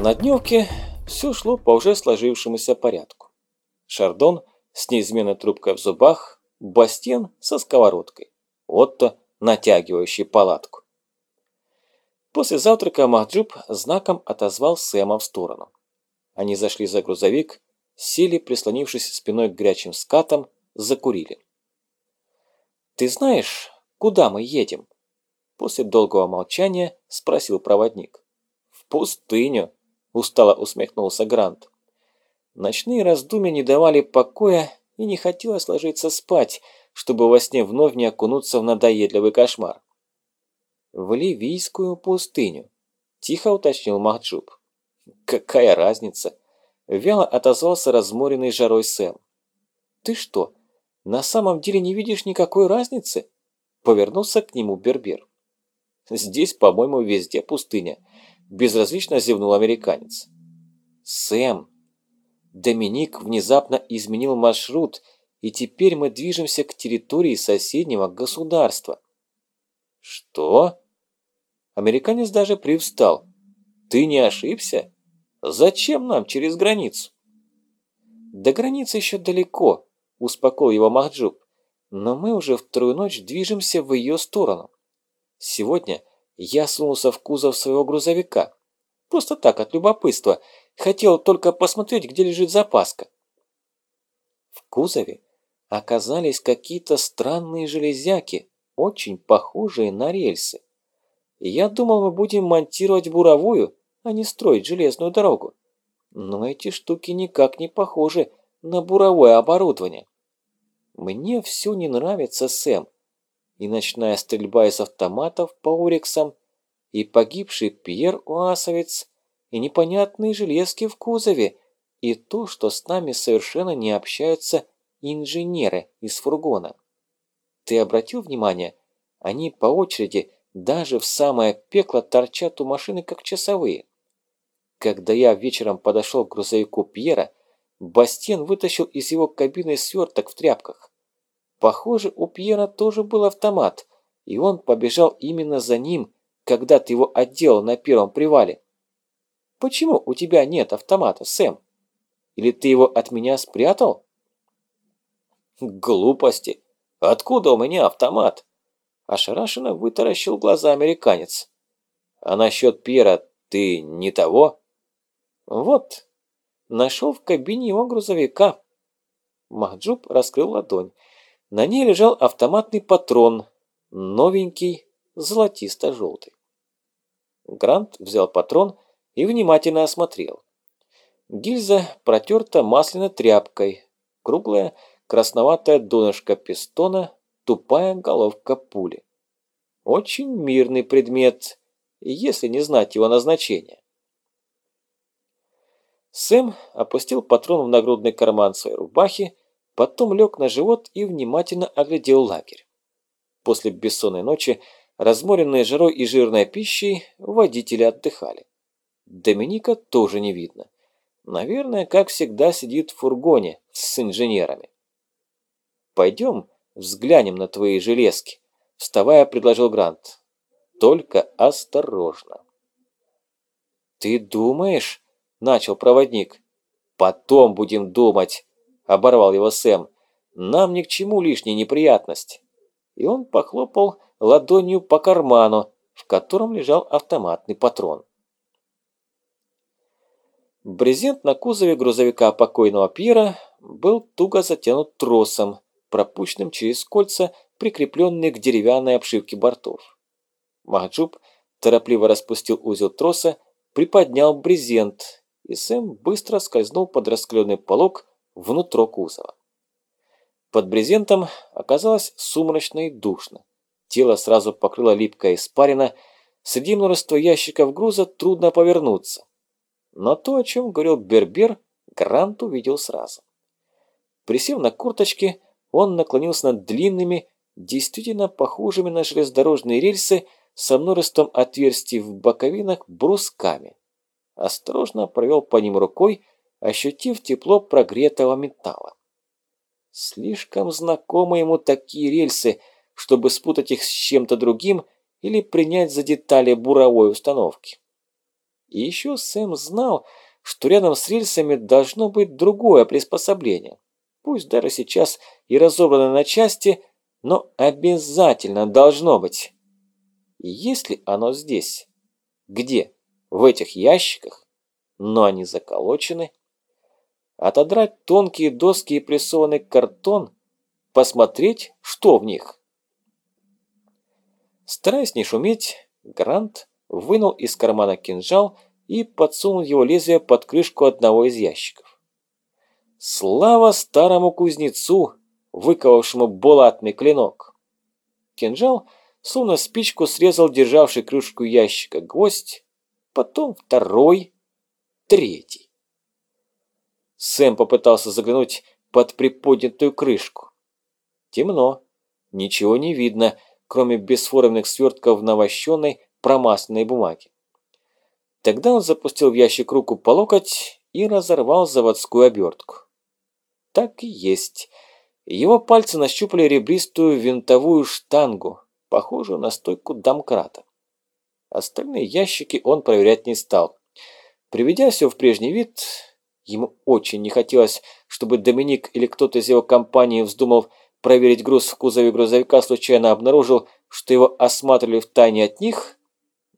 На дневке все шло по уже сложившемуся порядку. Шардон с неизменной трубкой в зубах, Бастен со сковородкой, Отто натягивающий палатку. После завтрака Махджуб знаком отозвал Сэма в сторону. Они зашли за грузовик, сели, прислонившись спиной к горячим скатам, закурили. «Ты знаешь, куда мы едем?» После долгого молчания спросил проводник. «В пустыню», устало усмехнулся Грант. Ночные раздумья не давали покоя и не хотелось ложиться спать, чтобы во сне вновь не окунуться в надоедливый кошмар. «В Ливийскую пустыню», – тихо уточнил Махджуб. «Какая разница?» – вяло отозвался разморенный жарой Сэм. «Ты что, на самом деле не видишь никакой разницы?» – повернулся к нему Бербер. «Здесь, по-моему, везде пустыня», Безразлично зевнул американец. «Сэм!» Доминик внезапно изменил маршрут, и теперь мы движемся к территории соседнего государства. «Что?» Американец даже привстал. «Ты не ошибся? Зачем нам через границу?» «До границы еще далеко», – успокоил его Махджуб. «Но мы уже вторую ночь движемся в ее сторону. Сегодня я сунулся в кузов своего грузовика. Просто так, от любопытства. Хотел только посмотреть, где лежит запаска. В кузове оказались какие-то странные железяки, очень похожие на рельсы. Я думал, мы будем монтировать буровую, а не строить железную дорогу. Но эти штуки никак не похожи на буровое оборудование. Мне все не нравится, Сэм и ночная стрельба из автоматов по Ориксам, и погибший Пьер Уасовец, и непонятные железки в кузове, и то, что с нами совершенно не общаются инженеры из фургона. Ты обратил внимание? Они по очереди даже в самое пекло торчат у машины, как часовые. Когда я вечером подошел к грузовику Пьера, Бастен вытащил из его кабины сверток в тряпках. Похоже, у Пьера тоже был автомат, и он побежал именно за ним, когда ты его отделал на первом привале. Почему у тебя нет автомата, Сэм? Или ты его от меня спрятал? Глупости. Откуда у меня автомат? Ошарашенно вытаращил глаза американец. А насчет Пьера ты не того? Вот, нашел в кабине его грузовика. Махджуб раскрыл ладонь. На ней лежал автоматный патрон, новенький, золотисто-желтый. Грант взял патрон и внимательно осмотрел. Гильза протерта масляной тряпкой, круглая красноватая донышко пистона, тупая головка пули. Очень мирный предмет, если не знать его назначения. Сэм опустил патрон в нагрудный карман своей рубахи Потом лег на живот и внимательно оглядел лагерь. После бессонной ночи, разморенные жарой и жирной пищей, водители отдыхали. Доминика тоже не видно. Наверное, как всегда, сидит в фургоне с инженерами. «Пойдем взглянем на твои железки», – вставая, предложил Грант. «Только осторожно». «Ты думаешь?» – начал проводник. «Потом будем думать», оборвал его Сэм. «Нам ни к чему лишние неприятности». И он похлопал ладонью по карману, в котором лежал автоматный патрон. Брезент на кузове грузовика покойного Пьера был туго затянут тросом, пропущенным через кольца, прикрепленные к деревянной обшивке бортов. Махджуб торопливо распустил узел троса, приподнял брезент, и Сэм быстро скользнул под раскаленный полог, внутрь кузова. Под брезентом оказалось сумрачно и душно. Тело сразу покрыло липкая испарина, среди множества ящиков груза трудно повернуться. Но то, о чем говорил Бербер, Грант увидел сразу. Присев на курточки, он наклонился над длинными, действительно похожими на железнодорожные рельсы со множеством отверстий в боковинах брусками. Осторожно провел по ним рукой, ощутив тепло прогретого металла. Слишком знакомы ему такие рельсы, чтобы спутать их с чем-то другим или принять за детали буровой установки. И еще Сэм знал, что рядом с рельсами должно быть другое приспособление. Пусть даже сейчас и разобрано на части, но обязательно должно быть. И если оно здесь? Где? В этих ящиках? Но они заколочены. Отодрать тонкие доски и прессованный картон, посмотреть, что в них. Стараясь не шуметь, Грант вынул из кармана кинжал и подсунул его лезвие под крышку одного из ящиков. Слава старому кузнецу, выковавшему булатный клинок! Кинжал, словно спичку, срезал державший крышку ящика гвоздь, потом второй, третий. Сэм попытался заглянуть под приподнятую крышку. Темно, ничего не видно, кроме бесформенных свертков на вощеной, промасленной бумаге. Тогда он запустил в ящик руку по локоть и разорвал заводскую обертку. Так и есть. Его пальцы нащупали ребристую винтовую штангу, похожую на стойку домкрата. Остальные ящики он проверять не стал. Приведя все в прежний вид, ему очень не хотелось, чтобы Доминик или кто-то из его компании вздумал проверить груз в кузове грузовика, случайно обнаружил, что его осматривали в тайне от них,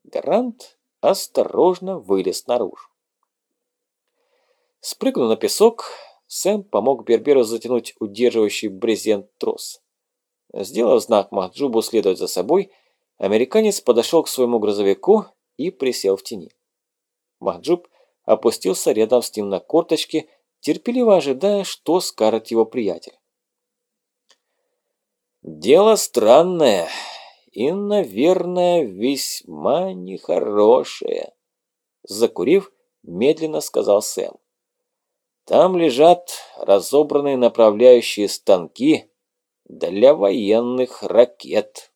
Гарант осторожно вылез наружу. Спрыгнув на песок, Сэм помог Берберу затянуть удерживающий брезент трос. Сделав знак Махджубу следовать за собой, американец подошел к своему грузовику и присел в тени. Махджуб опустился рядом с ним на корточки, терпеливо ожидая, что скажет его приятель. «Дело странное и, наверное, весьма нехорошее», закурив, медленно сказал Сэм. «Там лежат разобранные направляющие станки для военных ракет».